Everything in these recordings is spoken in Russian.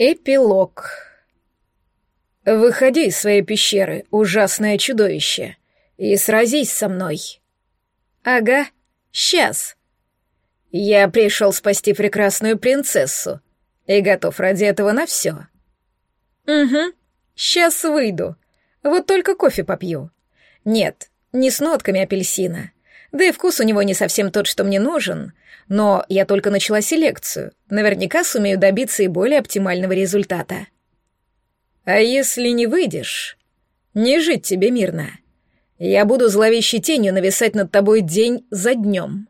Эпилог. «Выходи из своей пещеры, ужасное чудовище, и сразись со мной». «Ага, сейчас». «Я пришел спасти прекрасную принцессу и готов ради этого на все». «Угу, сейчас выйду, вот только кофе попью. Нет, не с нотками апельсина, да и вкус у него не совсем тот, что мне нужен, но я только начала селекцию. Наверняка сумею добиться и более оптимального результата. А если не выйдешь, не жить тебе мирно. Я буду зловещей тенью нависать над тобой день за днем.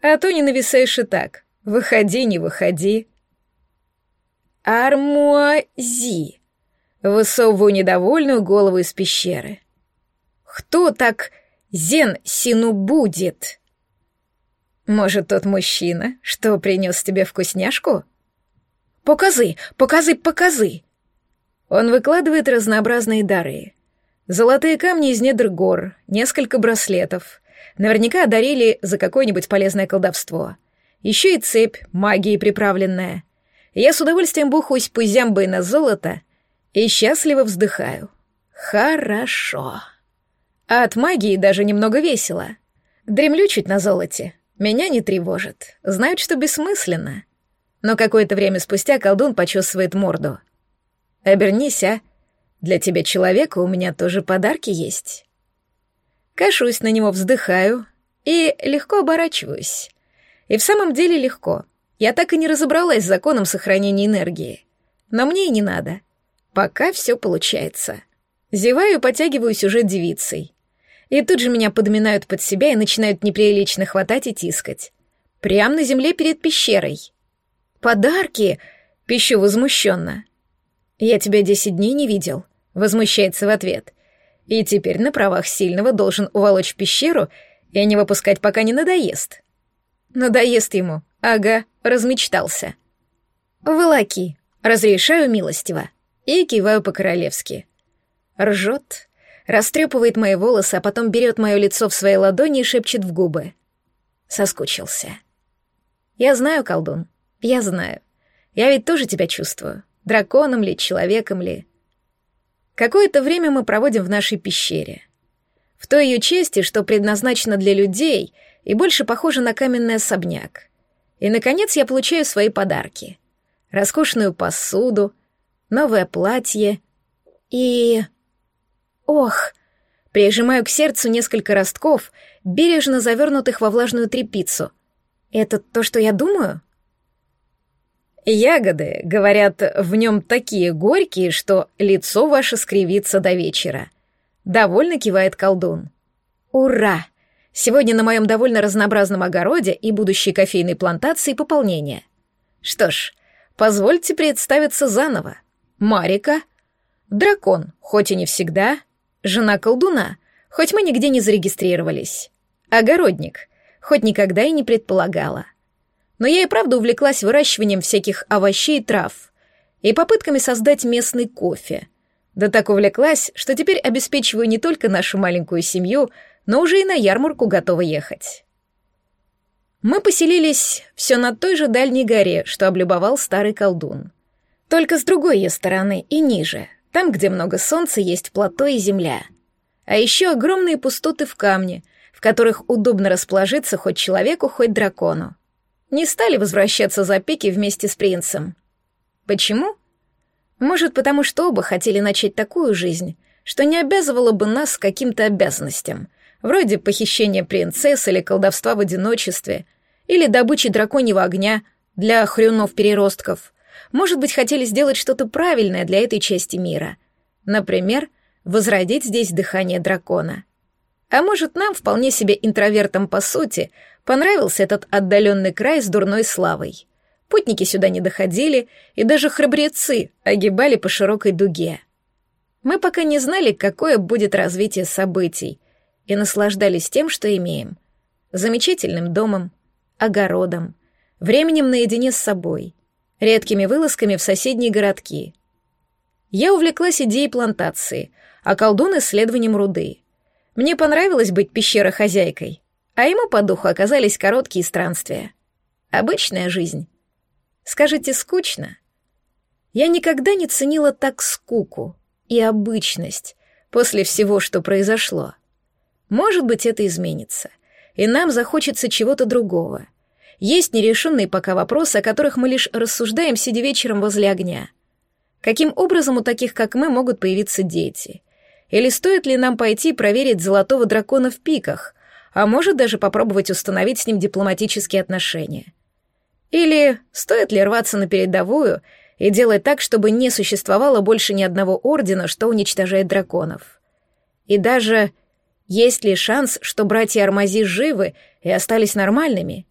А то не нависаешь и так. Выходи, не выходи. Армуази. Высовываю недовольную голову из пещеры. Кто так Зен Сину будет. Может, тот мужчина, что принес тебе вкусняшку? Показы, показы, показы. Он выкладывает разнообразные дары. Золотые камни из недр гор, несколько браслетов. Наверняка одарили за какое-нибудь полезное колдовство. Еще и цепь, магией приправленная. Я с удовольствием бухаюсь по зямбой на золото и счастливо вздыхаю. Хорошо. А от магии даже немного весело. Дремлю чуть на золоте. Меня не тревожит. Знают, что бессмысленно. Но какое-то время спустя колдун почесывает морду. «Обернись, а. Для тебя, человека, у меня тоже подарки есть». Кашусь на него, вздыхаю и легко оборачиваюсь. И в самом деле легко. Я так и не разобралась с законом сохранения энергии. Но мне и не надо. Пока все получается. Зеваю и потягиваюсь уже девицей. И тут же меня подминают под себя и начинают неприлично хватать и тискать. Прямо на земле перед пещерой. «Подарки!» — пищу возмущенно. «Я тебя десять дней не видел», — возмущается в ответ. «И теперь на правах сильного должен уволочь пещеру и не выпускать, пока не надоест». Надоест ему. Ага, размечтался. «Волоки», — разрешаю милостиво. И киваю по-королевски. Ржет, растрепывает мои волосы, а потом берет мое лицо в свои ладони и шепчет в губы. Соскучился. Я знаю, колдун, я знаю. Я ведь тоже тебя чувствую. Драконом ли, человеком ли. Какое-то время мы проводим в нашей пещере. В той ее части, что предназначена для людей и больше похожа на каменный особняк. И, наконец, я получаю свои подарки. Роскошную посуду, новое платье и... Ох! Прижимаю к сердцу несколько ростков, бережно завернутых во влажную тряпицу. Это то, что я думаю? Ягоды, говорят, в нем такие горькие, что лицо ваше скривится до вечера. Довольно кивает колдун. Ура! Сегодня на моем довольно разнообразном огороде и будущей кофейной плантации пополнение. Что ж, позвольте представиться заново. Марика. Дракон, хоть и не всегда, Жена колдуна, хоть мы нигде не зарегистрировались. Огородник, хоть никогда и не предполагала. Но я и правда увлеклась выращиванием всяких овощей и трав и попытками создать местный кофе. Да так увлеклась, что теперь обеспечиваю не только нашу маленькую семью, но уже и на ярмарку готова ехать. Мы поселились все на той же дальней горе, что облюбовал старый колдун. Только с другой ее стороны и ниже — там, где много солнца, есть плато и земля. А еще огромные пустоты в камне, в которых удобно расположиться хоть человеку, хоть дракону. Не стали возвращаться за пики вместе с принцем. Почему? Может, потому что оба хотели начать такую жизнь, что не обязывало бы нас каким-то обязанностям, вроде похищения принцесс или колдовства в одиночестве, или добычи драконьего огня для хрюнов-переростков — может быть, хотели сделать что-то правильное для этой части мира. Например, возродить здесь дыхание дракона. А может, нам, вполне себе интровертам по сути, понравился этот отдаленный край с дурной славой. Путники сюда не доходили, и даже храбрецы огибали по широкой дуге. Мы пока не знали, какое будет развитие событий, и наслаждались тем, что имеем. Замечательным домом, огородом, временем наедине с собой — редкими вылазками в соседние городки. Я увлеклась идеей плантации, а колдун — исследованием руды. Мне понравилось быть пещерохозяйкой, а ему по духу оказались короткие странствия. Обычная жизнь. Скажите, скучно? Я никогда не ценила так скуку и обычность после всего, что произошло. Может быть, это изменится, и нам захочется чего-то другого. Есть нерешенные пока вопросы, о которых мы лишь рассуждаем, сидя вечером возле огня. Каким образом у таких, как мы, могут появиться дети? Или стоит ли нам пойти проверить золотого дракона в пиках, а может даже попробовать установить с ним дипломатические отношения? Или стоит ли рваться на передовую и делать так, чтобы не существовало больше ни одного ордена, что уничтожает драконов? И даже есть ли шанс, что братья Армази живы и остались нормальными?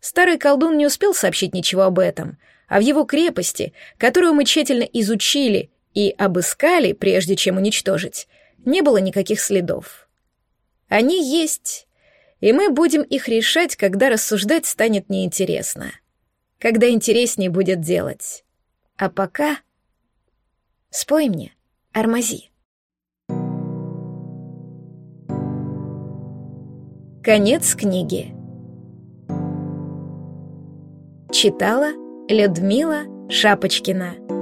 Старый колдун не успел сообщить ничего об этом, а в его крепости, которую мы тщательно изучили и обыскали, прежде чем уничтожить, не было никаких следов. Они есть, и мы будем их решать, когда рассуждать станет неинтересно. Когда интереснее будет делать. А пока... Спой мне, Армази. Конец книги. Читала Людмила Шапочкина.